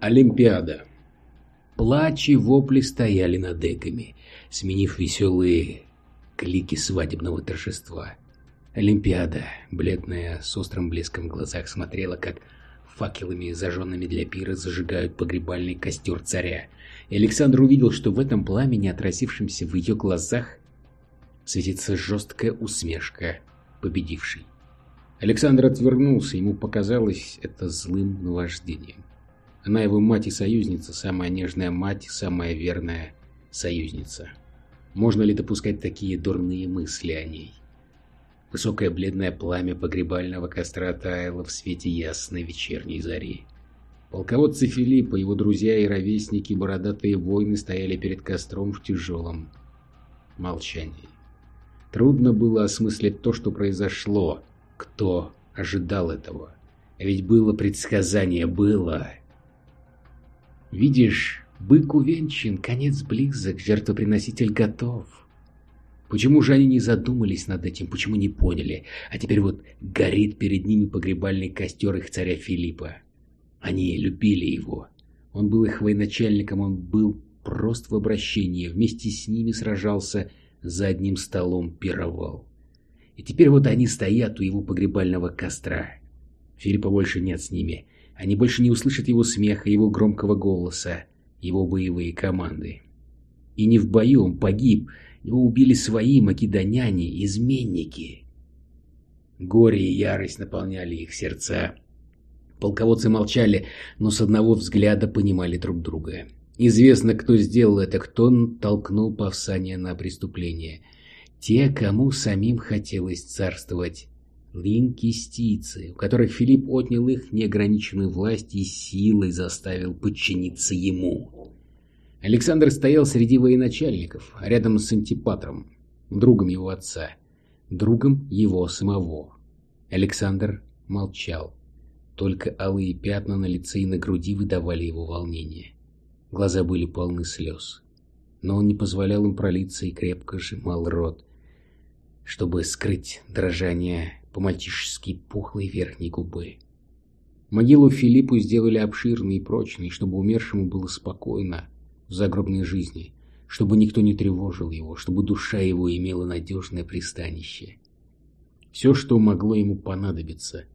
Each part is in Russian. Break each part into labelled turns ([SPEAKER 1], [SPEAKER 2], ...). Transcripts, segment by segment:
[SPEAKER 1] Олимпиада. Плач и вопли стояли над эками, сменив веселые клики свадебного торжества. Олимпиада, бледная, с острым блеском в глазах, смотрела, как факелами, зажженными для пира, зажигают погребальный костер царя. И Александр увидел, что в этом пламени, отразившемся в ее глазах, светится жесткая усмешка победившей. Александр отвернулся, ему показалось это злым наваждением. Она его мать и союзница, самая нежная мать, самая верная союзница. Можно ли допускать такие дурные мысли о ней? Высокое бледное пламя погребального костра таяло в свете ясной вечерней зари. Полководцы Филиппа, его друзья и ровесники, бородатые воины стояли перед костром в тяжелом молчании. Трудно было осмыслить то, что произошло, кто ожидал этого. Ведь было предсказание, было. Видишь, бык увенчан, конец близок, жертвоприноситель готов. Почему же они не задумались над этим, почему не поняли? А теперь вот горит перед ними погребальный костер их царя Филиппа. Они любили его. Он был их военачальником, он был прост в обращении, вместе с ними сражался, за одним столом пировал. И теперь вот они стоят у его погребального костра. Филиппа больше нет с ними. Они больше не услышат его смеха, его громкого голоса, его боевые команды. И не в бою он погиб, его убили свои македоняне, изменники. Горе и ярость наполняли их сердца. Полководцы молчали, но с одного взгляда понимали друг друга. Известно, кто сделал это, кто толкнул Павсания на преступление. Те, кому самим хотелось царствовать линкистийцы, у которых Филипп отнял их неограниченную власть и силой заставил подчиниться ему. Александр стоял среди военачальников, рядом с Антипатром, другом его отца, другом его самого. Александр молчал. Только алые пятна на лице и на груди выдавали его волнение. Глаза были полны слез. Но он не позволял им пролиться и крепко сжимал рот, чтобы скрыть дрожание по-мальчишески пухлой верхней губы. Могилу Филиппу сделали обширной и прочной, чтобы умершему было спокойно в загробной жизни, чтобы никто не тревожил его, чтобы душа его имела надежное пристанище. Все, что могло ему понадобиться.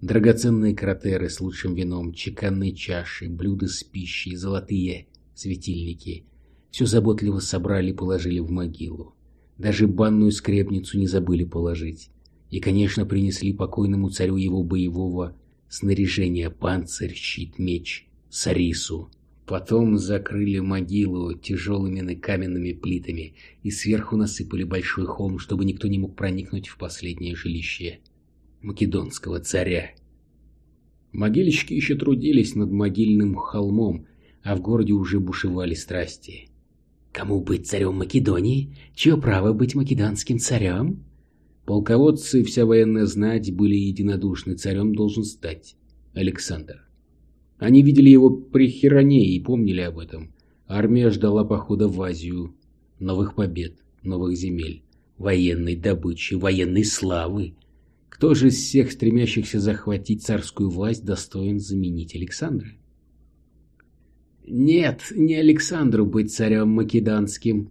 [SPEAKER 1] Драгоценные кратеры с лучшим вином, чеканные чаши, блюда с пищей, золотые светильники. Все заботливо собрали и положили в могилу. Даже банную скрепницу не забыли положить. И, конечно, принесли покойному царю его боевого снаряжения панцирь, щит, меч, сарису. Потом закрыли могилу тяжелыми каменными плитами и сверху насыпали большой холм, чтобы никто не мог проникнуть в последнее жилище македонского царя. Могильщики еще трудились над могильным холмом, а в городе уже бушевали страсти. Кому быть царем Македонии? Чье право быть македонским царем? Полководцы и вся военная знать были единодушны, царем должен стать Александр. Они видели его при Хероне и помнили об этом. Армия ждала похода в Азию, новых побед, новых земель, военной добычи, военной славы. Кто же из всех стремящихся захватить царскую власть достоин заменить Александра? «Нет, не Александру быть царем македонским!»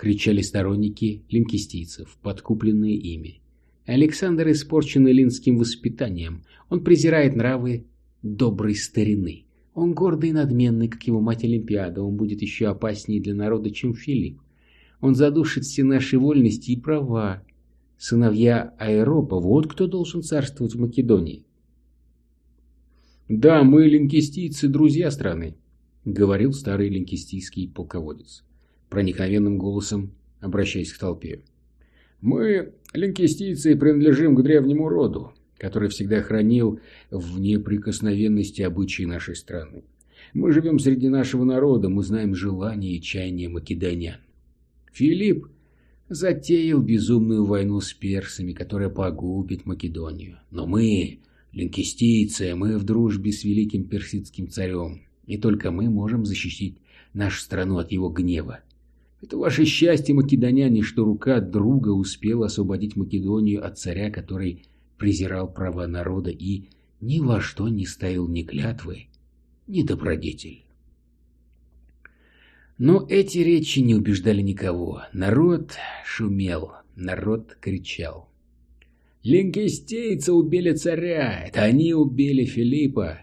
[SPEAKER 1] Кричали сторонники линкистийцев, подкупленные ими. Александр испорчен эллинским воспитанием. Он презирает нравы доброй старины. Он гордый и надменный, как его мать Олимпиада. Он будет еще опаснее для народа, чем Филипп. Он задушит все наши вольности и права. Сыновья Аэропа, вот кто должен царствовать в Македонии. «Да, мы, линкистийцы, друзья страны», — говорил старый линкистийский полководец проникновенным голосом, обращаясь к толпе. «Мы, линкистийцы, принадлежим к древнему роду, который всегда хранил в неприкосновенности обычаи нашей страны. Мы живем среди нашего народа, мы знаем желания и чаяния македонян. Филипп затеял безумную войну с персами, которая погубит Македонию. Но мы, линкистийцы, мы в дружбе с великим персидским царем, и только мы можем защитить нашу страну от его гнева. Это ваше счастье, македоняне, что рука друга успела освободить Македонию от царя, который презирал права народа и ни во что не ставил ни клятвы, не добродетель. Но эти речи не убеждали никого. Народ шумел, народ кричал. Линкестейцы убили царя, это они убили Филиппа.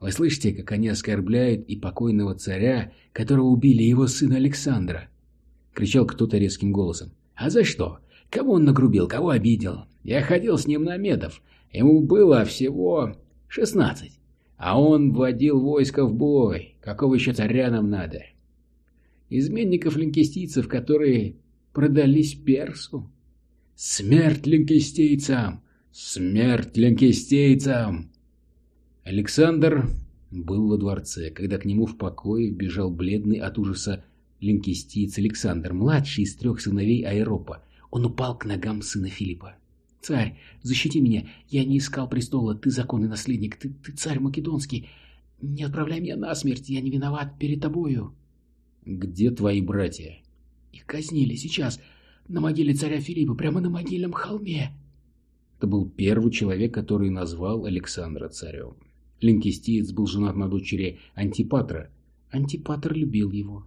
[SPEAKER 1] Вы слышите, как они оскорбляют и покойного царя, которого убили его сына Александра? Кричал кто-то резким голосом. А за что? Кого он нагрубил, кого обидел? Я ходил с ним на медов. Ему было всего шестнадцать. А он вводил войско в бой. Какого еще царя нам надо? Изменников-линкестийцев, которые продались Персу. Смерть линкестейцам! Смерть линкестейцам! Александр был во дворце, когда к нему в покое бежал бледный от ужаса линкестиец Александр, младший из трех сыновей Аэропа. Он упал к ногам сына Филиппа. «Царь, защити меня! Я не искал престола, ты законный наследник, ты, ты царь македонский! Не отправляй меня на смерть, я не виноват перед тобою!» «Где твои братья?» «Их казнили сейчас, на могиле царя Филиппа, прямо на могильном холме. Это был первый человек, который назвал Александра царем. Линкистиец был женат на дочери Антипатра. Антипатр любил его.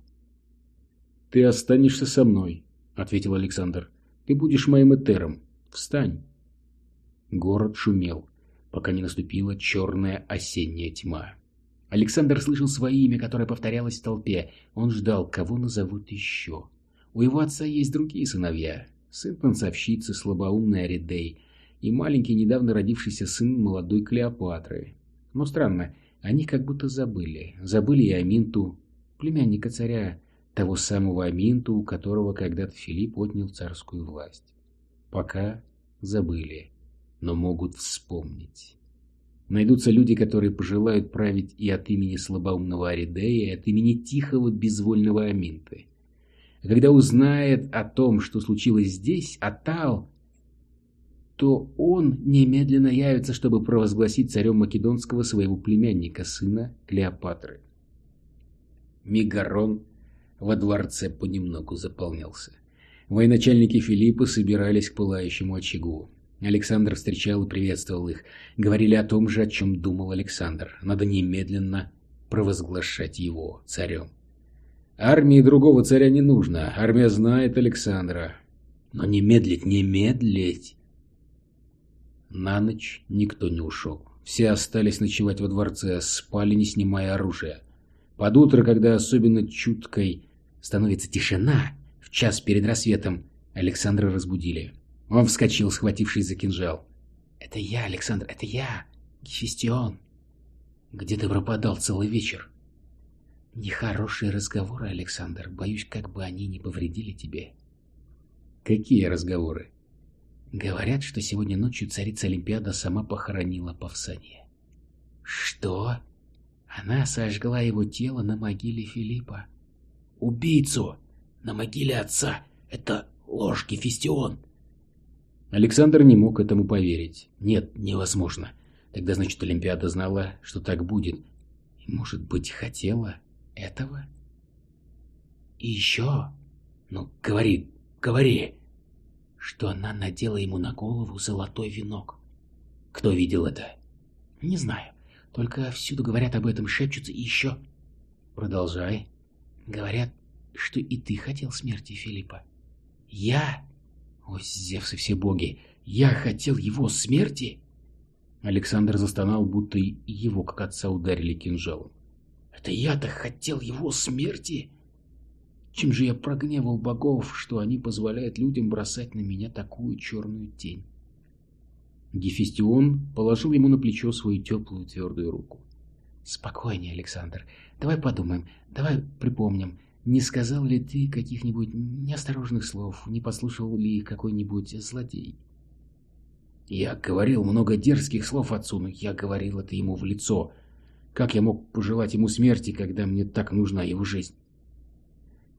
[SPEAKER 1] «Ты останешься со мной», — ответил Александр. «Ты будешь моим этером. Встань». Город шумел, пока не наступила черная осенняя тьма. Александр слышал свое имя, которое повторялось в толпе. Он ждал, кого назовут еще. У его отца есть другие сыновья. Сын танцовщицы, слабоумный Аридей, и маленький недавно родившийся сын молодой Клеопатры. Но странно, они как будто забыли. Забыли и Аминту, племянника царя, того самого Аминту, у которого когда-то Филипп отнял царскую власть. Пока забыли, но могут вспомнить. Найдутся люди, которые пожелают править и от имени слабоумного Аридея, и от имени тихого безвольного Аминты. Когда узнает о том, что случилось здесь, Атал, то он немедленно явится, чтобы провозгласить царем Македонского своего племянника, сына Клеопатры. Мегарон во дворце понемногу заполнялся. Военачальники Филиппа собирались к пылающему очагу. Александр встречал и приветствовал их. Говорили о том же, о чем думал Александр. Надо немедленно провозглашать его царем. Армии другого царя не нужно. Армия знает Александра. Но не медлить, не медлить. На ночь никто не ушел. Все остались ночевать во дворце, спали, не снимая оружия. Под утро, когда особенно чуткой становится тишина, в час перед рассветом, Александра разбудили. Он вскочил, схватившись за кинжал. «Это я, Александр, это я, Гефестион. Где ты пропадал целый вечер?» Нехорошие разговоры, Александр. Боюсь, как бы они не повредили тебе. Какие разговоры? Говорят, что сегодня ночью царица Олимпиада сама похоронила Павсания. Что? Она сожгла его тело на могиле Филиппа. Убийцу! На могиле отца! Это ложь, Гефестион! Александр не мог этому поверить. Нет, невозможно. Тогда, значит, Олимпиада знала, что так будет. И, может быть, хотела этого? И еще, ну, говори, говори, что она надела ему на голову золотой венок. Кто видел это? Не знаю, только всюду говорят об этом, шепчутся и еще. Продолжай. Говорят, что и ты хотел смерти Филиппа. Я? О, Зевс и все боги, я хотел его смерти? Александр застонал, будто его, как отца, ударили кинжалом. Это я-то хотел его смерти? Чем же я прогневал богов, что они позволяют людям бросать на меня такую черную тень? Гефестион положил ему на плечо свою теплую твердую руку. «Спокойнее, Александр. Давай подумаем, давай припомним, не сказал ли ты каких-нибудь неосторожных слов, не послушал ли какой-нибудь злодей?» «Я говорил много дерзких слов отцу, но я говорил это ему в лицо, как я мог пожелать ему смерти, когда мне так нужна его жизнь?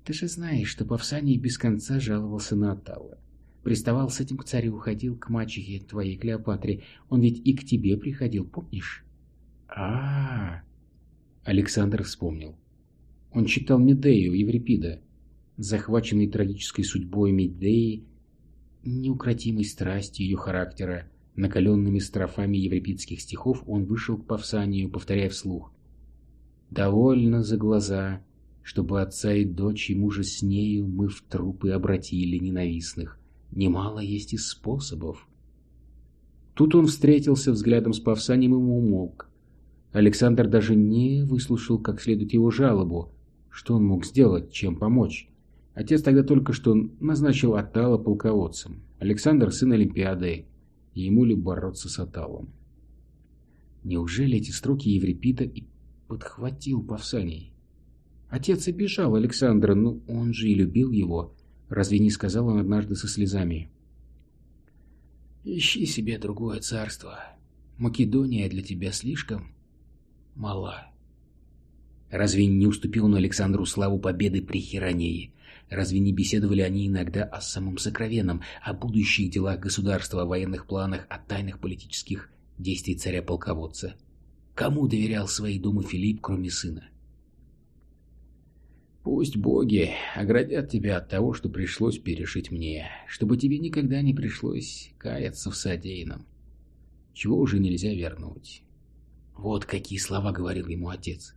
[SPEAKER 1] Ты же знаешь, что Павсаний без конца жаловался на Аталла. Приставал с этим к царю, уходил к мачехе твоей Клеопатре. Он ведь и к тебе приходил, помнишь? А. Александр вспомнил. Он читал Медею Еврипида, захваченный трагической судьбой Медеи, неукротимой страстью ее характера, Накаленными строфами еврипидских стихов он вышел к Павсанию, повторяя вслух. Довольно за глаза, чтобы отца и дочь и мужа с нею мы в трупы обратили ненавистных. Немало есть и способов. Тут он встретился взглядом с Павсанием и умолк. Александр даже не выслушал как следует его жалобу. Что он мог сделать, чем помочь? Отец тогда только что назначил Атала полководцем. Александр – сын Олимпиады. Ему ли бороться с Аталом? Неужели эти строки Еврипида и подхватил Павсаний? Отец обижал Александра, но он же и любил его. Разве не сказал он однажды со слезами? «Ищи себе другое царство. Македония для тебя слишком мала». Разве не уступил он Александру славу победы при Хиронее? Разве не беседовали они иногда о самом сокровенном, о будущих делах государства, о военных планах, о тайных политических действиях царя-полководца? Кому доверял свои думы Филипп, кроме сына? Пусть боги оградят тебя от того, что пришлось перешить мне, чтобы тебе никогда не пришлось каяться в содеянном. Чего уже нельзя вернуть. Вот какие слова говорил ему отец.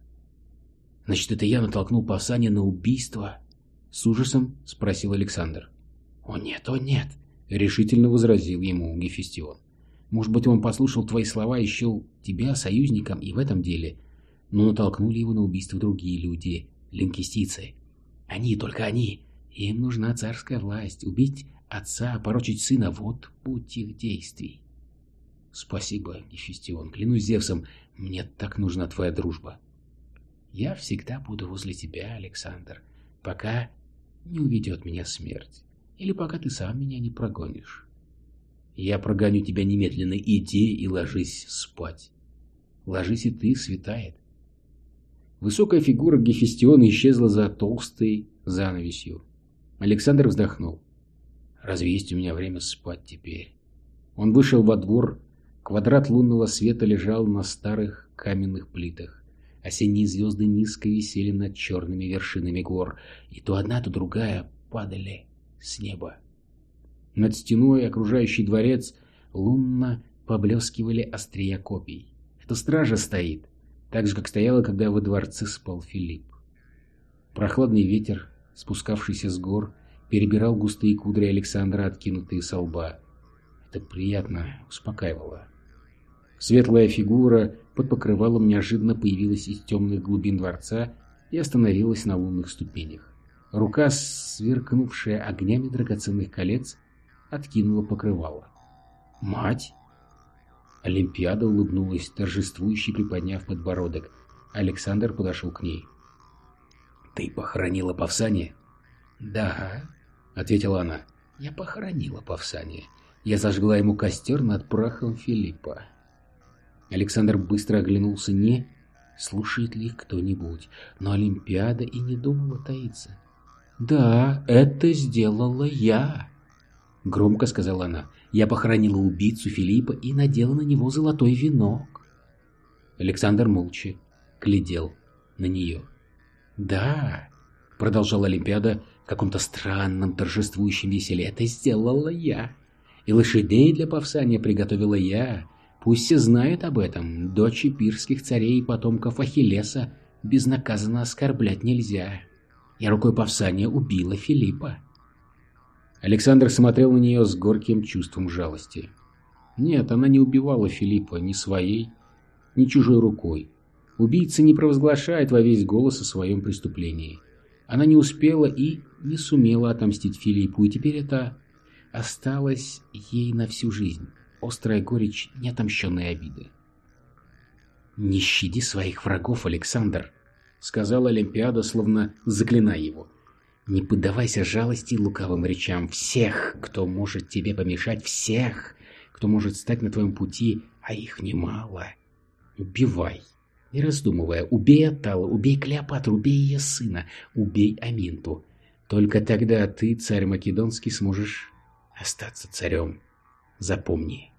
[SPEAKER 1] Значит, это я натолкнул Павсания на убийство? С ужасом спросил Александр. О нет, о нет, решительно возразил ему Гефестион. Может быть, он послушал твои слова и счел тебя союзником и в этом деле, но натолкнули его на убийство другие люди, линкистицы. Они, только они. Им нужна царская власть. Убить отца, порочить сына — вот путь их действий. Спасибо, Гефестион. Клянусь Зевсом, мне так нужна твоя дружба. Я всегда буду возле тебя, Александр, пока не уведет меня смерть. Или пока ты сам меня не прогонишь. Я прогоню тебя немедленно. Иди и ложись спать. Ложись и ты, светает. Высокая фигура Гефестиона исчезла за толстой занавесью. Александр вздохнул. «Разве есть у меня время спать теперь?» Он вышел во двор. Квадрат лунного света лежал на старых каменных плитах. Осенние звезды низко висели над черными вершинами гор, и то одна, то другая падали с неба. Над стеной, окружающий дворец, лунно поблескивали острия копий. Это стража стоит, так же, как стояла, когда во дворце спал Филипп. Прохладный ветер, спускавшийся с гор, перебирал густые кудри Александра, откинутые со лба. Это приятно успокаивало. Светлая фигура под покрывалом неожиданно появилась из темных глубин дворца и остановилась на лунных ступенях. Рука, сверкнувшая огнями драгоценных колец, откинула покрывало. «Мать!» Олимпиада улыбнулась, торжествующе приподняв подбородок. Александр подошел к ней. «Ты похоронила Павсания?» «Да», — ответила она. «Я похоронила Павсания. Я зажгла ему костер над прахом Филиппа». Александр быстро оглянулся, не слушает ли кто-нибудь, но Олимпиада и не думала таиться. «Да, это сделала я», — громко сказала она. Я похоронила убийцу Филиппа и надела на него золотой венок. Александр молча глядел на нее. «Да», — продолжала Олимпиада в каком-то странном торжествующем веселе, — «это сделала я. И лошадей для Павсания приготовила я. Пусть все знают об этом. Дочь пирских царей и потомков Ахиллеса безнаказанно оскорблять нельзя. Я рукой Павсания убила Филиппа». Александр смотрел на нее с горьким чувством жалости. Нет, она не убивала Филиппа ни своей, ни чужой рукой. Убийца не провозглашает во весь голос о своем преступлении. Она не успела и не сумела отомстить Филиппу, и теперь это осталось ей на всю жизнь. Острая горечь неотомщенной обиды. «Не щади своих врагов, Александр», — сказала Олимпиада, словно заклиная его. Не поддавайся жалости лукавым речам. Всех, кто может тебе помешать, всех, кто может стать на твоем пути, а их немало. Убивай, не раздумывая. Убей Атала, убей Клеопатру, убей ее сына, убей Аминту. Только тогда ты, царь Македонский, сможешь остаться царем. Запомни.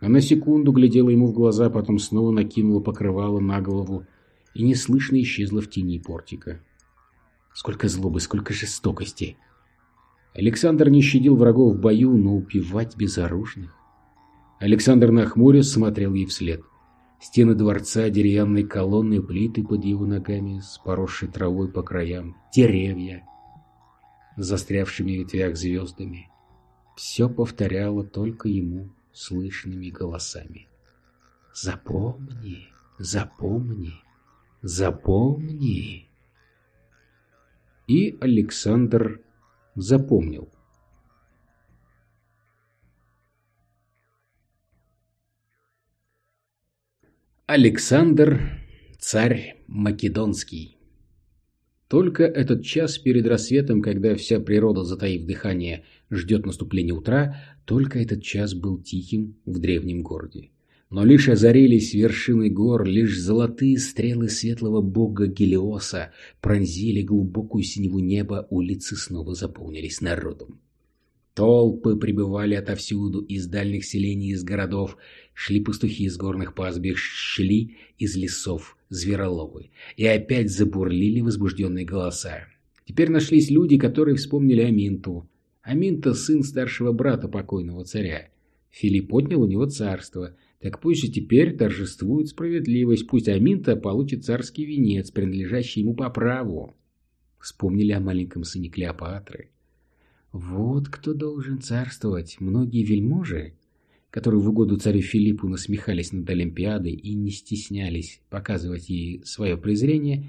[SPEAKER 1] Она секунду глядела ему в глаза, потом снова накинула покрывало на голову и неслышно исчезла в тени портика. Сколько злобы, сколько жестокости. Александр не щадил врагов в бою, но упивать безоружных. Александр нахмурясь смотрел ей вслед. Стены дворца, деревянные колонны, плиты под его ногами с поросшей травой по краям, деревья с застрявшими в ветвях звездами. Все повторяло только ему слышными голосами. «Запомни, запомни, запомни!» И Александр запомнил. Александр, царь Македонский. Только этот час перед рассветом, когда вся природа, затаив дыхание, ждет наступления утра, только этот час был тихим в древнем городе. Но лишь озарились вершины гор, лишь золотые стрелы светлого бога Гелиоса пронзили глубокую синеву неба, улицы снова заполнились народом. Толпы прибывали отовсюду, из дальних селений, из городов, шли пастухи из горных пастбищ, шли из лесов звероловы, и опять забурлили возбужденные голоса. Теперь нашлись люди, которые вспомнили Аминту. Аминта – сын старшего брата покойного царя. Филипп отнял у него царство. Так пусть же теперь торжествует справедливость, пусть Аминта получит царский венец, принадлежащий ему по праву. Вспомнили о маленьком сыне Клеопатры. Вот кто должен царствовать. Многие вельможи, которые в угоду царю Филиппу насмехались над Олимпиадой и не стеснялись показывать ей свое презрение,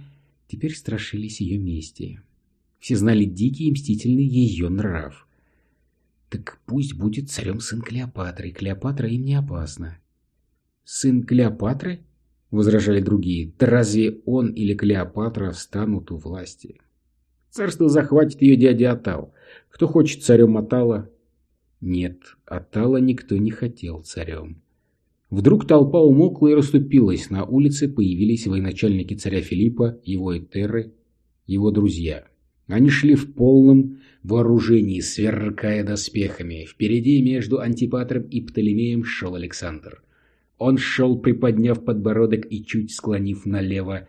[SPEAKER 1] теперь страшились ее мести. Все знали дикий и мстительный ее нрав. Так пусть будет царем сын Клеопатры, Клеопатра им не опасна. «Сын Клеопатры?» — возражали другие. «Да разве он или Клеопатра станут у власти?» Царство захватит ее дядя Атал. Кто хочет царем Атала? Нет, Атала никто не хотел царем. Вдруг толпа умокла и расступилась. На улице появились военачальники царя Филиппа, его этеры, его друзья. Они шли в полном вооружении, сверкая доспехами. Впереди между Антипатром и Птолемеем шел Александр. Он шел, приподняв подбородок и чуть склонив налево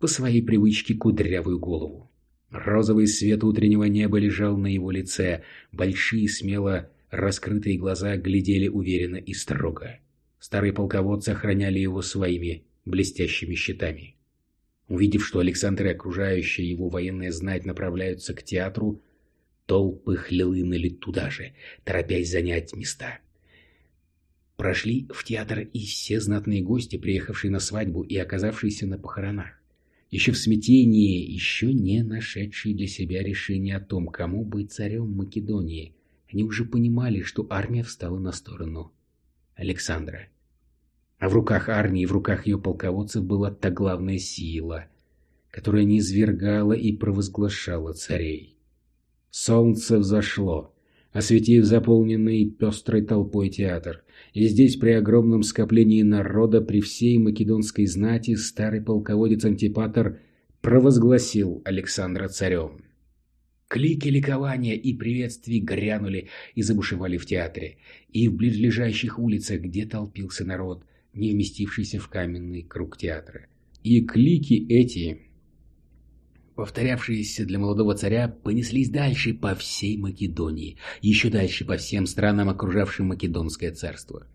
[SPEAKER 1] по своей привычке кудрявую голову. Розовый свет утреннего неба лежал на его лице, большие смело раскрытые глаза глядели уверенно и строго. Старые полководцы охраняли его своими блестящими щитами. Увидев, что Александр и окружающая его военная знать направляются к театру, толпы хлынули туда же, торопясь занять места. Прошли в театр и все знатные гости, приехавшие на свадьбу и оказавшиеся на похоронах еще в смятении, еще не нашедшие для себя решение о том, кому быть царем Македонии, они уже понимали, что армия встала на сторону Александра. А в руках армии, в руках ее полководцев была та главная сила, которая не извергала и провозглашала царей. Солнце взошло, осветив заполненный пестрой толпой театр. И здесь при огромном скоплении народа, при всей македонской знати, старый полководец Антипатор провозгласил Александра царем. Клики ликования и приветствий грянули и забушевали в театре, и в близлежащих улицах, где толпился народ, не вместившийся в каменный круг театра. И клики эти повторявшиеся для молодого царя, понеслись дальше по всей Македонии, еще дальше по всем странам, окружавшим Македонское царство.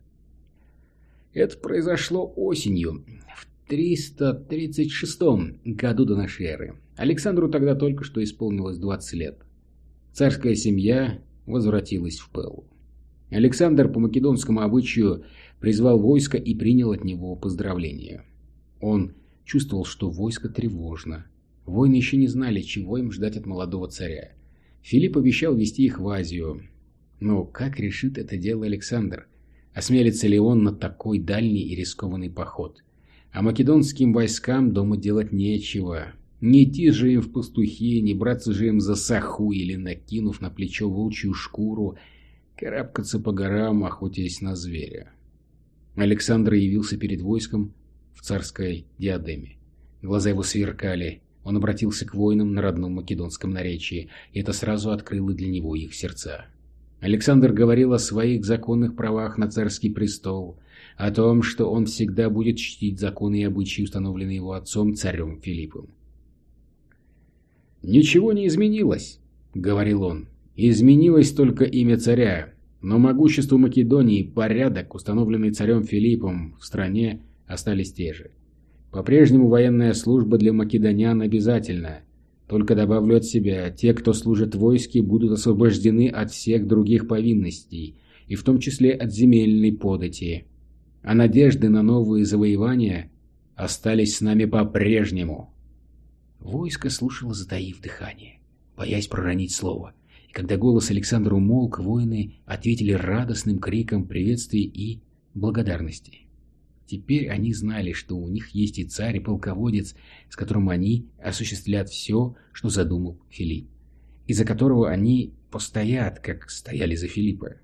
[SPEAKER 1] Это произошло осенью, в 336 году до нашей эры. Александру тогда только что исполнилось 20 лет. Царская семья возвратилась в Пелу. Александр по македонскому обычаю призвал войско и принял от него поздравления. Он чувствовал, что войско тревожно, Воины еще не знали, чего им ждать от молодого царя. Филипп обещал вести их в Азию. Но как решит это дело Александр? Осмелится ли он на такой дальний и рискованный поход? А македонским войскам дома делать нечего. Не идти же им в пастухи, не браться же им за саху или, накинув на плечо волчью шкуру, карабкаться по горам, охотясь на зверя. Александр явился перед войском в царской диадеме. Глаза его сверкали, он обратился к воинам на родном македонском наречии, и это сразу открыло для него их сердца. Александр говорил о своих законных правах на царский престол, о том, что он всегда будет чтить законы и обычаи, установленные его отцом, царем Филиппом. «Ничего не изменилось», — говорил он. «Изменилось только имя царя, но могущество Македонии, порядок, установленный царем Филиппом в стране, остались те же. По-прежнему военная служба для македонян обязательна. Только добавлю от себя, те, кто служит в войске, будут освобождены от всех других повинностей, и в том числе от земельной подати. А надежды на новые завоевания остались с нами по-прежнему. Войско слушало, затаив дыхание, боясь проронить слово. Когда голос Александра умолк, воины ответили радостным криком приветствия и благодарности. Теперь они знали, что у них есть и царь, и полководец, с которым они осуществлят все, что задумал Филипп, и за которого они постоят, как стояли за Филиппа.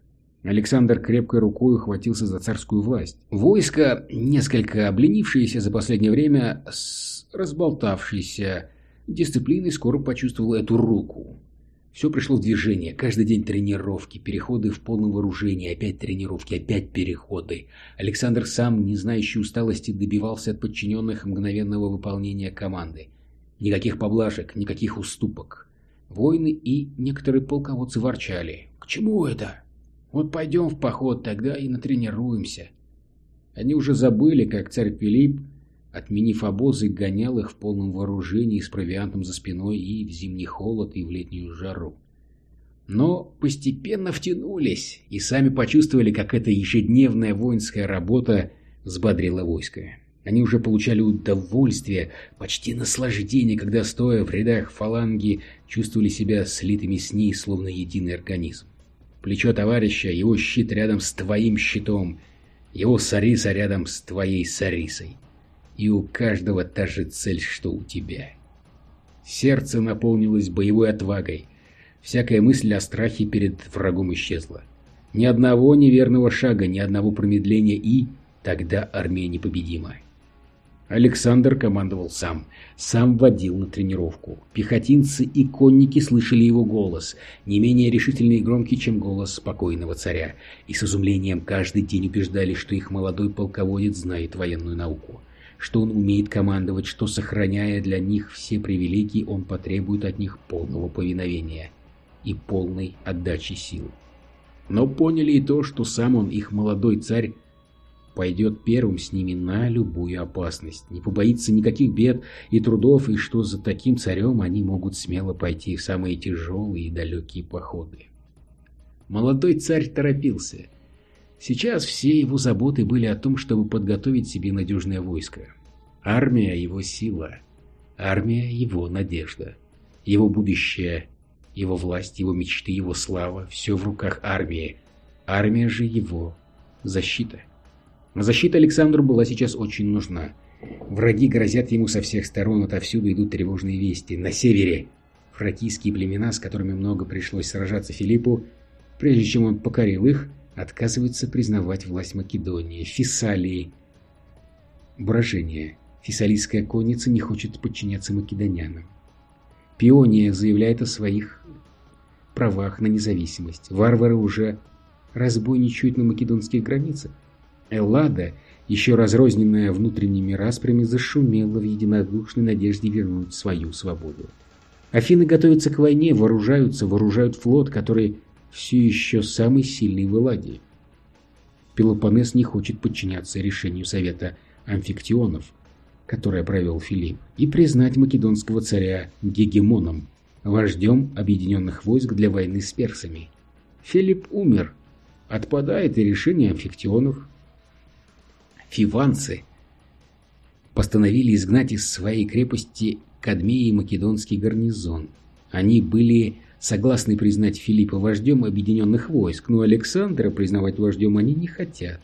[SPEAKER 1] Александр крепкой рукой ухватился за царскую власть. Войско, несколько обленившееся за последнее время, с разболтавшейся дисциплиной, скоро почувствовало эту руку. Все пришло в движение. Каждый день тренировки, переходы в полном вооружении, опять тренировки, опять переходы. Александр сам, не знающий усталости, добивался от подчиненных мгновенного выполнения команды. Никаких поблажек, никаких уступок. Воины и некоторые полководцы ворчали. «К чему это? Вот пойдем в поход, тогда и натренируемся». Они уже забыли, как царь Филипп отменив обозы, гонял их в полном вооружении с провиантом за спиной и в зимний холод, и в летнюю жару. Но постепенно втянулись и сами почувствовали, как эта ежедневная воинская работа взбодрила войско. Они уже получали удовольствие, почти наслаждение, когда, стоя в рядах фаланги, чувствовали себя слитыми с ней, словно единый организм. Плечо товарища, его щит рядом с твоим щитом, его сариса рядом с твоей сарисой и у каждого та же цель, что у тебя. Сердце наполнилось боевой отвагой. Всякая мысль о страхе перед врагом исчезла. Ни одного неверного шага, ни одного промедления, и тогда армия непобедима. Александр командовал сам, сам водил на тренировку. Пехотинцы и конники слышали его голос, не менее решительный и громкий, чем голос спокойного царя, и с изумлением каждый день убеждали, что их молодой полководец знает военную науку что он умеет командовать, что, сохраняя для них все привилегии, он потребует от них полного повиновения и полной отдачи сил. Но поняли и то, что сам он, их молодой царь, пойдет первым с ними на любую опасность, не побоится никаких бед и трудов, и что за таким царем они могут смело пойти в самые тяжелые и далекие походы. Молодой царь торопился – Сейчас все его заботы были о том, чтобы подготовить себе надежное войско. Армия – его сила, армия – его надежда, его будущее, его власть, его мечты, его слава – все в руках армии. Армия же его защита. Защита Александру была сейчас очень нужна. Враги грозят ему со всех сторон, отовсюду идут тревожные вести. На севере фракийские племена, с которыми много пришлось сражаться Филиппу, прежде чем он покорил их – отказывается признавать власть Македонии, Фессалии. Брожение. Фессалийская конница не хочет подчиняться македонянам. Пиония заявляет о своих правах на независимость. Варвары уже разбойничают на македонских границах. Эллада, еще разрозненная внутренними распрями, зашумела в единодушной надежде вернуть свою свободу. Афины готовятся к войне, вооружаются, вооружают флот, который все еще самый сильный в Элладе. Пелопоннес не хочет подчиняться решению Совета амфиктионов, которое провел Филипп, и признать македонского царя гегемоном, вождем объединенных войск для войны с персами. Филипп умер. Отпадает и решение амфиктионов. Фиванцы постановили изгнать из своей крепости Кадмеи македонский гарнизон. Они были согласны признать Филиппа вождем объединенных войск, но Александра признавать вождем они не хотят.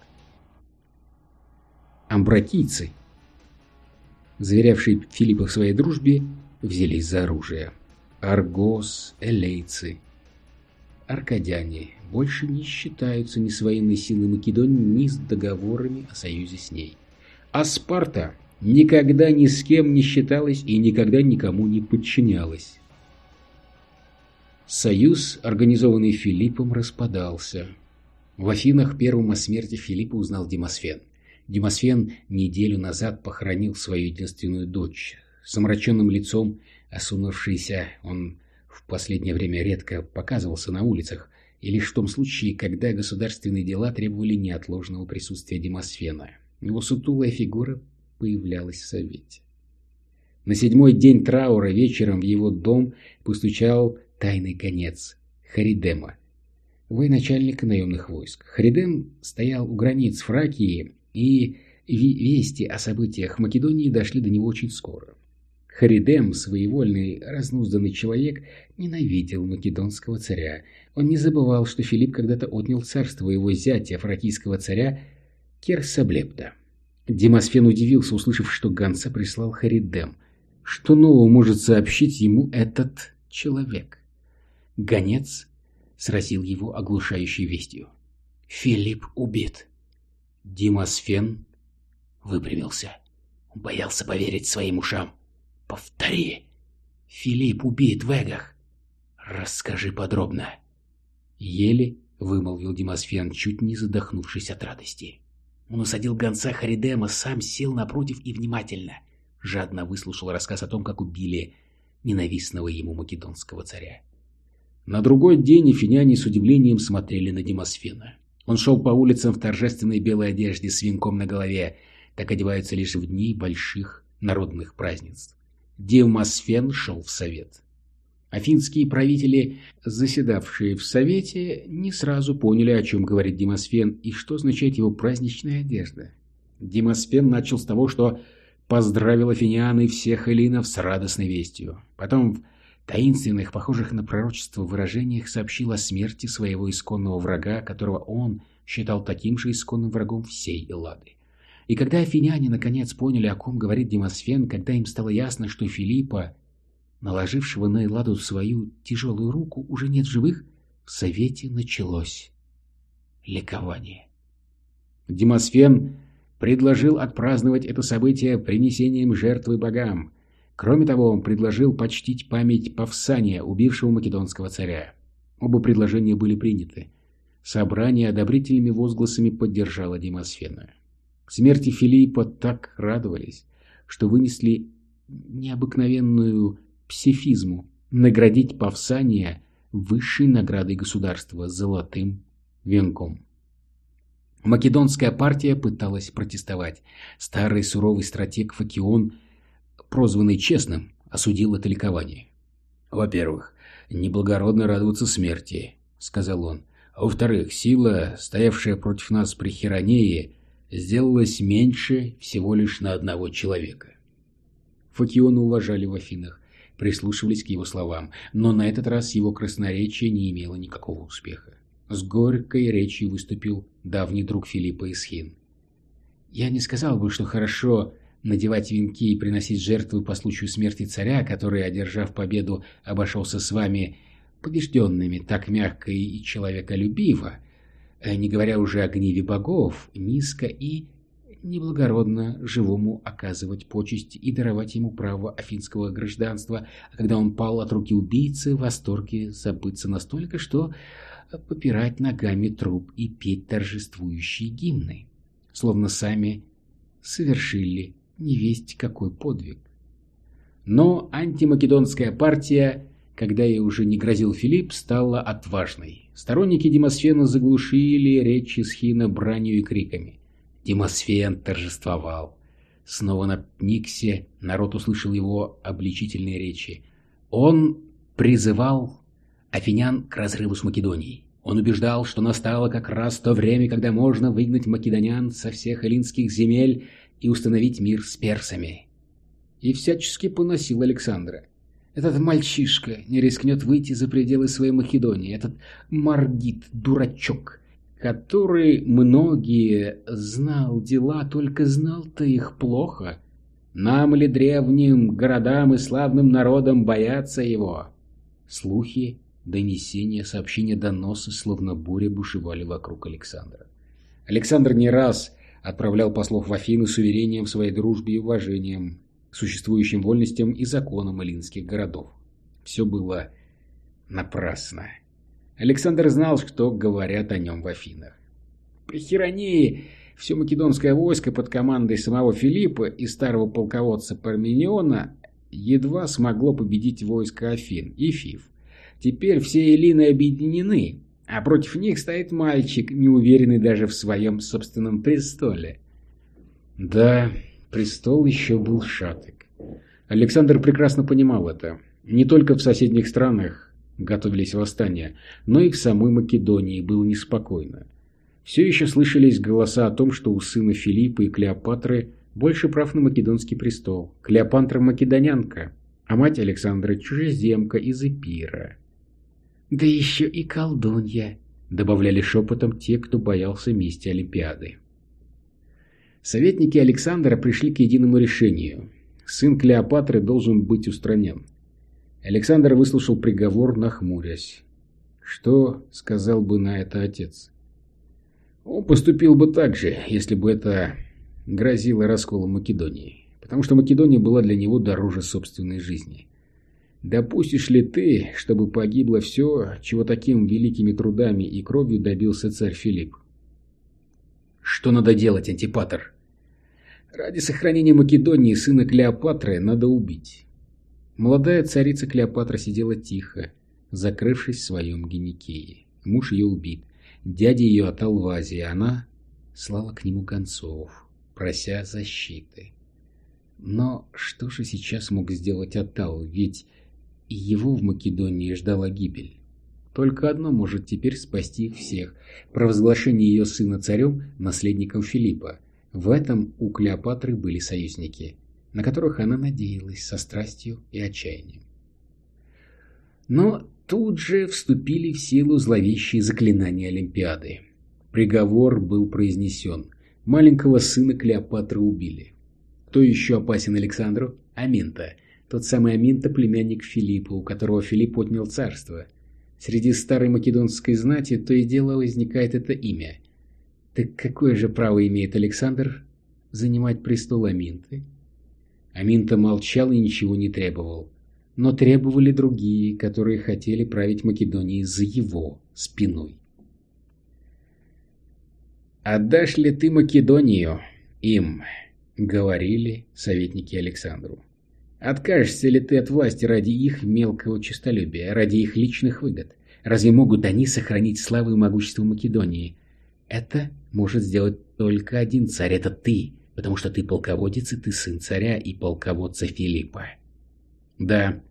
[SPEAKER 1] Амбракийцы, заверявшие Филиппа в своей дружбе, взялись за оружие. Аргос, элейцы, аркадяне больше не считаются ни с военной силой Македонии, ни с договорами о союзе с ней. А Спарта никогда ни с кем не считалась и никогда никому не подчинялась. Союз, организованный Филиппом, распадался. В Афинах первым о смерти Филиппа узнал Демосфен. Демосфен неделю назад похоронил свою единственную дочь. С омраченным лицом, осунувшийся, он в последнее время редко показывался на улицах, и лишь в том случае, когда государственные дела требовали неотложного присутствия Демосфена. Его сутулая фигура появлялась в совете. На седьмой день траура вечером в его дом постучал тайный конец Харидема, военачальника наемных войск. Харидем стоял у границ Фракии, и вести о событиях в Македонии дошли до него очень скоро. Харидем, своевольный, разнузданный человек, ненавидел македонского царя. Он не забывал, что Филипп когда-то отнял царство его зятя, фракийского царя Керсаблепта. Демосфен удивился, услышав, что Ганса прислал Харидем. Что нового может сообщить ему этот человек? Гонец сразил его оглушающей вестью. Филипп убит. Демосфен выпрямился. Он боялся поверить своим ушам. Повтори. Филипп убит в Эгах. Расскажи подробно. Еле вымолвил Демосфен, чуть не задохнувшись от радости. Он усадил гонца Харидема, сам сел напротив и внимательно, жадно выслушал рассказ о том, как убили ненавистного ему македонского царя. На другой день эфиняне с удивлением смотрели на Демосфена. Он шел по улицам в торжественной белой одежде с венком на голове, так одеваются лишь в дни больших народных празднеств. Демосфен шел в совет. Афинские правители, заседавшие в совете, не сразу поняли, о чем говорит Демосфен и что означает его праздничная одежда. Демосфен начал с того, что поздравил афинян и всех эллинов с радостной вестью. Потом таинственных, похожих на пророчество выражениях сообщил о смерти своего исконного врага, которого он считал таким же исконным врагом всей Эллады. И когда афиняне наконец поняли, о ком говорит Демосфен, когда им стало ясно, что Филиппа, наложившего на Элладу свою тяжелую руку, уже нет живых, в совете началось ликование. Демосфен предложил отпраздновать это событие принесением жертвы богам. Кроме того, он предложил почтить память Павсания, убившего македонского царя. Оба предложения были приняты. Собрание одобрительными возгласами поддержало Демосфена. К смерти Филиппа так радовались, что вынесли необыкновенную псифизму наградить Павсания высшей наградой государства – золотым венком. Македонская партия пыталась протестовать. Старый суровый стратег Факион, прозванный честным, осудил это ликование. «Во-первых, неблагородно радоваться смерти», — сказал он. «А во-вторых, сила, стоявшая против нас при Херонее, сделалось меньше всего лишь на одного человека. Факиона уважали в Афинах, прислушивались к его словам, но на этот раз его красноречие не имело никакого успеха. С горькой речью выступил давний друг Филиппа Исхин. «Я не сказал бы, что хорошо надевать венки и приносить жертвы по случаю смерти царя, который, одержав победу, обошелся с вами побежденными так мягко и человеколюбиво, Э, не говоря уже о гневе богов, низко и неблагородно живому оказывать почесть и даровать ему право афинского гражданства, а когда он пал от руки убийцы, в восторге забыться настолько, что попирать ногами труп и петь торжествующие гимны, словно сами совершили невесть какой подвиг. Но антимакедонская партия когда ей уже не грозил Филипп, стала отважной. Сторонники Демосфена заглушили речи Схина бранью и криками. Демосфен торжествовал. Снова на Пниксе народ услышал его обличительные речи. Он призывал афинян к разрыву с Македонией. Он убеждал, что настало как раз то время, когда можно выгнать македонян со всех эллинских земель и установить мир с персами. И всячески поносил Александра. Этот мальчишка не рискнет выйти за пределы своей Македонии. Этот Маргит, дурачок, который многие знал дела, только знал-то их плохо. Нам ли древним городам и славным народам бояться его? Слухи, донесения, сообщения, доносы, словно буря бушевали вокруг Александра. Александр не раз отправлял послов в Афины с уверением в своей дружбе и уважением к существующим вольностям и законам эллинских городов. Все было напрасно. Александр знал, что говорят о нем в Афинах. При Хиронии все македонское войско под командой самого Филиппа и старого полководца Пармениона едва смогло победить войско Афин и Фив. Теперь все эллины объединены, а против них стоит мальчик, неуверенный даже в своем собственном престоле. Да, престол еще был шаток. Александр прекрасно понимал это. Не только в соседних странах готовились восстания, но и в самой Македонии было неспокойно. Все еще слышались голоса о том, что у сына Филиппа и Клеопатры больше прав на македонский престол. Клеопатра македонянка, а мать Александра чужеземка из Эпира. «Да еще и колдунья», — добавляли шепотом те, кто боялся мести Олимпиады. Советники Александра пришли к единому решению. Сын Клеопатры должен быть устранен. Александр выслушал приговор, нахмурясь. Что сказал бы на это отец? Он поступил бы так же, если бы это грозило расколом Македонии, потому что Македония была для него дороже собственной жизни. Допустишь ли ты, чтобы погибло все, чего таким великими трудами и кровью добился царь Филипп? Что надо делать, антипатор? Ради сохранения Македонии сына Клеопатры надо убить. Молодая царица Клеопатра сидела тихо, закрывшись в своем геникее. Муж ее убит. Дядя ее отдал в Азии, она слала к нему концов, прося защиты. Но что же сейчас мог сделать Атал, ведь и его в Македонии ждала гибель. Только одно может теперь спасти их всех – провозглашение ее сына царем, наследником Филиппа. В этом у Клеопатры были союзники – на которых она надеялась со страстью и отчаянием. Но тут же вступили в силу зловещие заклинания Олимпиады. Приговор был произнесен. Маленького сына Клеопатры убили. Кто еще опасен Александру? Аминта. Тот самый Аминта, племянник Филиппа, у которого Филипп отнял царство. Среди старой македонской знати то и дело возникает это имя. Так какое же право имеет Александр занимать престол Аминты? Аминта молчал и ничего не требовал. Но требовали другие, которые хотели править Македонией за его спиной. «Отдашь ли ты Македонию им?» — говорили советники Александру. «Откажешься ли ты от власти ради их мелкого честолюбия, ради их личных выгод? Разве могут они сохранить славу и могущество Македонии? Это может сделать только один царь, это ты, потому что ты полководец, и ты сын царя и полководца Филиппа. Да,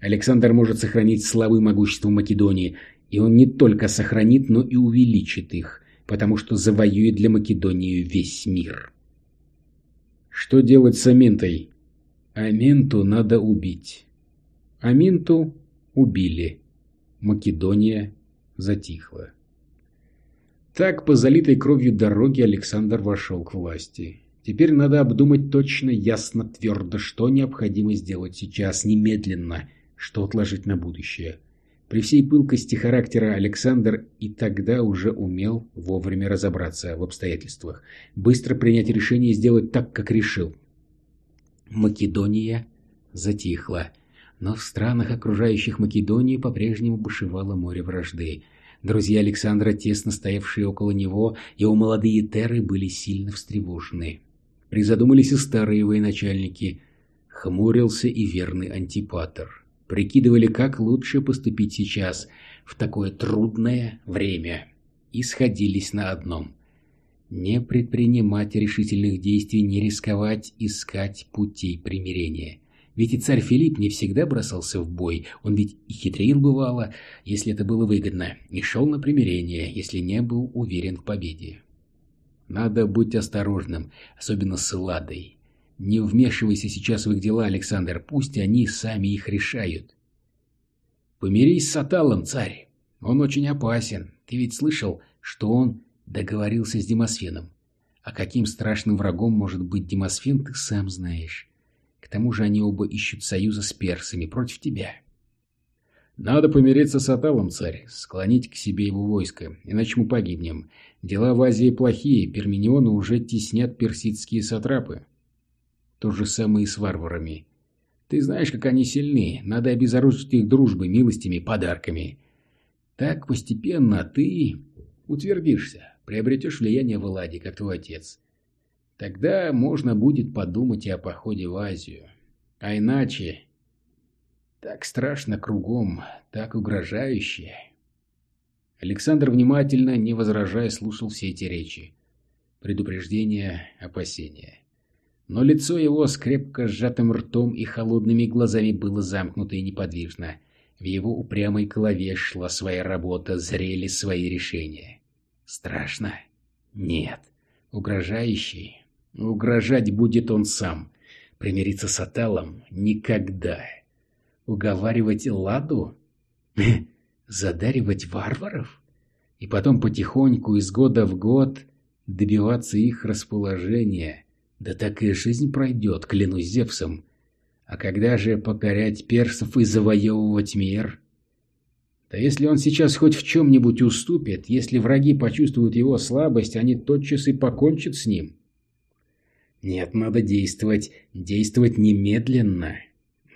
[SPEAKER 1] Александр может сохранить славы и могущество Македонии, и он не только сохранит, но и увеличит их, потому что завоюет для Македонии весь мир. Что делать с Аминтой? Аминту надо убить. Аминту убили. Македония затихла. Так по залитой кровью дороге Александр вошел к власти. Теперь надо обдумать точно, ясно, твердо, что необходимо сделать сейчас, немедленно, что отложить на будущее. При всей пылкости характера Александр и тогда уже умел вовремя разобраться в обстоятельствах, быстро принять решение и сделать так, как решил. Македония затихла, но в странах, окружающих Македонию, по-прежнему бушевало море вражды. Друзья Александра, тесно стоявшие около него, его молодые теры были сильно встревожены. Призадумались и старые военачальники. Хмурился и верный антипатор. Прикидывали, как лучше поступить сейчас, в такое трудное время. И сходились на одном. Не предпринимать решительных действий, не рисковать искать путей примирения. Ведь и царь Филипп не всегда бросался в бой, он ведь и хитрил бывало, если это было выгодно, и шел на примирение, если не был уверен в победе. Надо быть осторожным, особенно с Ладой. Не вмешивайся сейчас в их дела, Александр, пусть они сами их решают. Помирись с Аталом, царь. Он очень опасен. Ты ведь слышал, что он договорился с Демосфеном. А каким страшным врагом может быть Демосфен, ты сам знаешь. К тому же они оба ищут союза с персами против тебя. Надо помириться с Аталом, царь, склонить к себе его войско, иначе мы погибнем. Дела в Азии плохие, перминионы уже теснят персидские сатрапы. То же самое и с варварами. Ты знаешь, как они сильны, надо обезоружить их дружбой, милостями, подарками. Так постепенно ты утвердишься, приобретешь влияние в Эладе, как твой отец. Тогда можно будет подумать и о походе в Азию. А иначе так страшно кругом, так угрожающе. Александр внимательно, не возражая, слушал все эти речи. предупреждение, опасение. Но лицо его с крепко сжатым ртом и холодными глазами было замкнуто и неподвижно. В его упрямой голове шла своя работа, зрели свои решения. Страшно? Нет. Угрожающий? Угрожать будет он сам. Примириться с Аталом? Никогда. Уговаривать Ладу? Задаривать варваров? И потом потихоньку, из года в год, добиваться их расположения. Да так и жизнь пройдет, клянусь Зевсом. А когда же покорять персов и завоевывать мир? Да если он сейчас хоть в чем-нибудь уступит, если враги почувствуют его слабость, они тотчас и покончат с ним. Нет, надо действовать, действовать немедленно.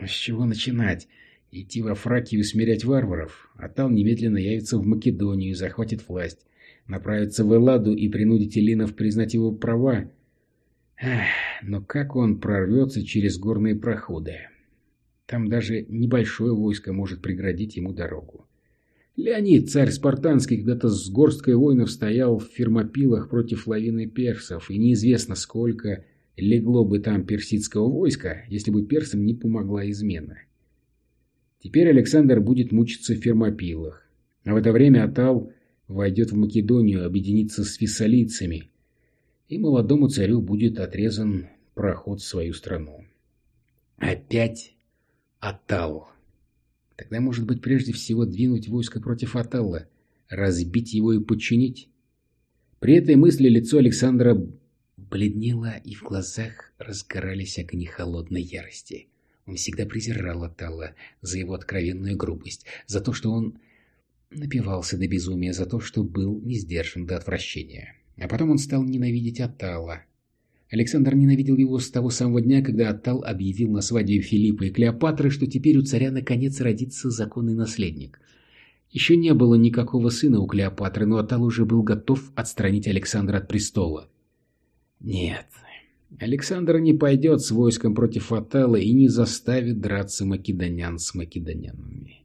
[SPEAKER 1] Но с чего начинать? Идти во Фракию и усмирять варваров? Атал немедленно явится в Македонию и захватит власть. Направится в Элладу и принудить Элинов признать его права. Эх, но как он прорвется через горные проходы? Там даже небольшое войско может преградить ему дорогу. Леонид, царь спартанский, когда-то с горсткой воинов стоял в Фермопилах против лавины персов, и неизвестно сколько легло бы там персидского войска, если бы персам не помогла измена. Теперь Александр будет мучиться в Фермопилах, а в это время Атал войдет в Македонию, объединиться с фессалийцами, и молодому царю будет отрезан проход в свою страну. Опять Атал. Тогда, может быть, прежде всего двинуть войско против Аталла, разбить его и подчинить? При этой мысли лицо Александра бледнело, и в глазах разгорались огни холодной ярости. Он всегда презирал Аталла за его откровенную грубость, за то, что он напивался до безумия, за то, что был не сдержан до отвращения. А потом он стал ненавидеть Аталла. Александр ненавидел его с того самого дня, когда Атал объявил на свадьбе Филиппа и Клеопатры, что теперь у царя наконец родится законный наследник. Еще не было никакого сына у Клеопатры, но Атал уже был готов отстранить Александра от престола. Нет, Александр не пойдет с войском против Атала и не заставит драться македонян с македонянами.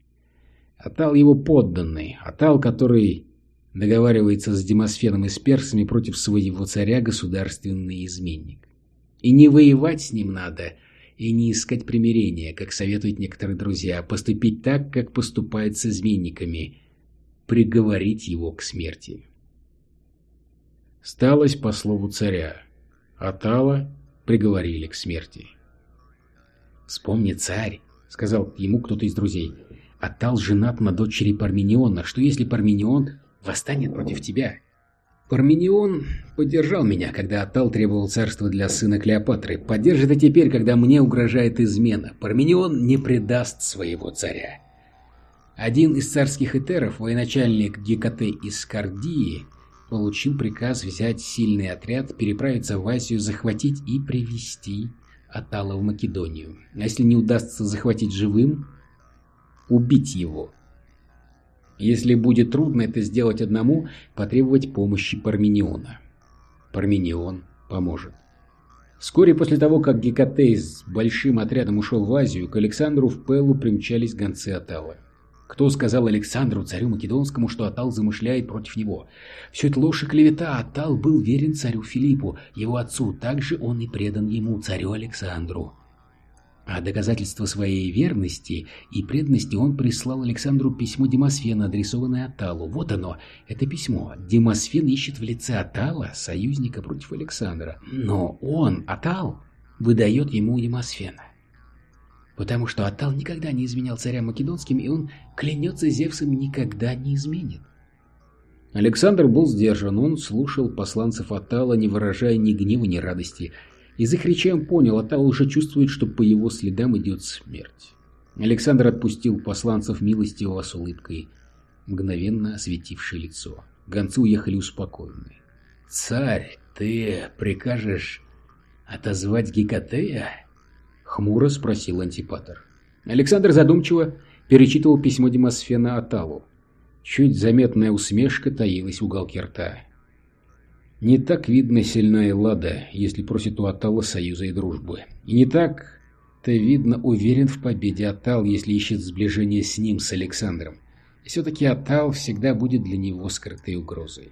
[SPEAKER 1] Атал его подданный, Атал, который договаривается с Демосфеном и с персами против своего царя государственный изменник. И не воевать с ним надо, и не искать примирения, как советуют некоторые друзья, а поступить так, как поступает с изменниками, приговорить его к смерти. Сталось по слову царя. Атала приговорили к смерти. «Вспомни, царь», — сказал ему кто-то из друзей, — «Атал женат на дочери Пармениона. Что если Парменион восстанет против тебя?» Парменион поддержал меня, когда Атал требовал царства для сына Клеопатры. Поддержит и теперь, когда мне угрожает измена. Парменион не предаст своего царя. Один из царских этеров, военачальник Гекате из Кардии, получил приказ взять сильный отряд, переправиться в Азию, захватить и привести Атала в Македонию. А если не удастся захватить живым, убить его. Если будет трудно это сделать одному, потребовать помощи Пармениона. Парменион поможет. Вскоре после того, как Гекатей с большим отрядом ушел в Азию, к Александру в Пеллу примчались гонцы Атала. Кто сказал Александру, царю Македонскому, что Атал замышляет против него? Все это ложь и клевета. Атал был верен царю Филиппу, его отцу. Также он и предан ему, царю Александру. А доказательство своей верности и преданности он прислал Александру письмо Демосфена, адресованное Аталу. Вот оно, это письмо. Демосфен ищет в лице Атала союзника против Александра. Но он, Атал, выдает ему Демосфена потому что Атал никогда не изменял царям македонским, и он клянется Зевсом никогда не изменит. Александр был сдержан, он слушал посланцев Атала, не выражая ни гнева, ни радости. Из их речей он понял, Атал уже чувствует, что по его следам идет смерть. Александр отпустил посланцев милостиво с улыбкой, мгновенно осветившее лицо. Гонцы уехали успокоенные. «Царь, ты прикажешь отозвать Гекатея?» Хмуро спросил антипатор. Александр задумчиво перечитывал письмо Демосфена Аталу. Чуть заметная усмешка таилась в уголке рта. Не так видно сильная Лада, если просит у Атала союза и дружбы. И не так-то видно уверен в победе Атал, если ищет сближение с ним, с Александром. И все-таки Атал всегда будет для него скрытой угрозой.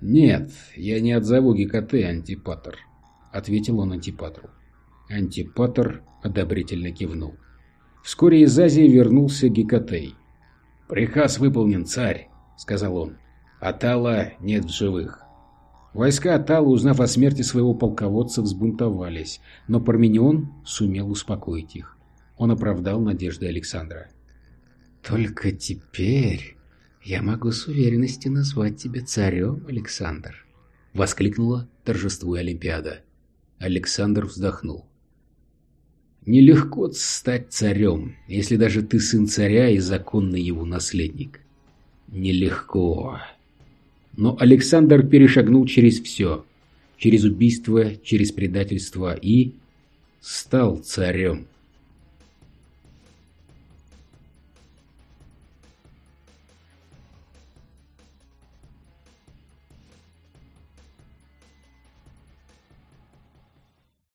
[SPEAKER 1] «Нет, я не отзову Гекате, Антипатр», — ответил он Антипатру. Антипатр одобрительно кивнул. Вскоре из Азии вернулся Гекатей. «Приказ выполнен, царь», — сказал он. «Атала нет в живых». Войска Атала, узнав о смерти своего полководца, взбунтовались, но Парменион сумел успокоить их. Он оправдал надежды Александра. «Только теперь я могу с уверенностью назвать тебя царем, Александр», — воскликнула торжествуя Олимпиада. Александр вздохнул. «Нелегко стать царем, если даже ты сын царя и законный его наследник. Нелегко». Но Александр перешагнул через все, через убийство, через предательство и стал царем.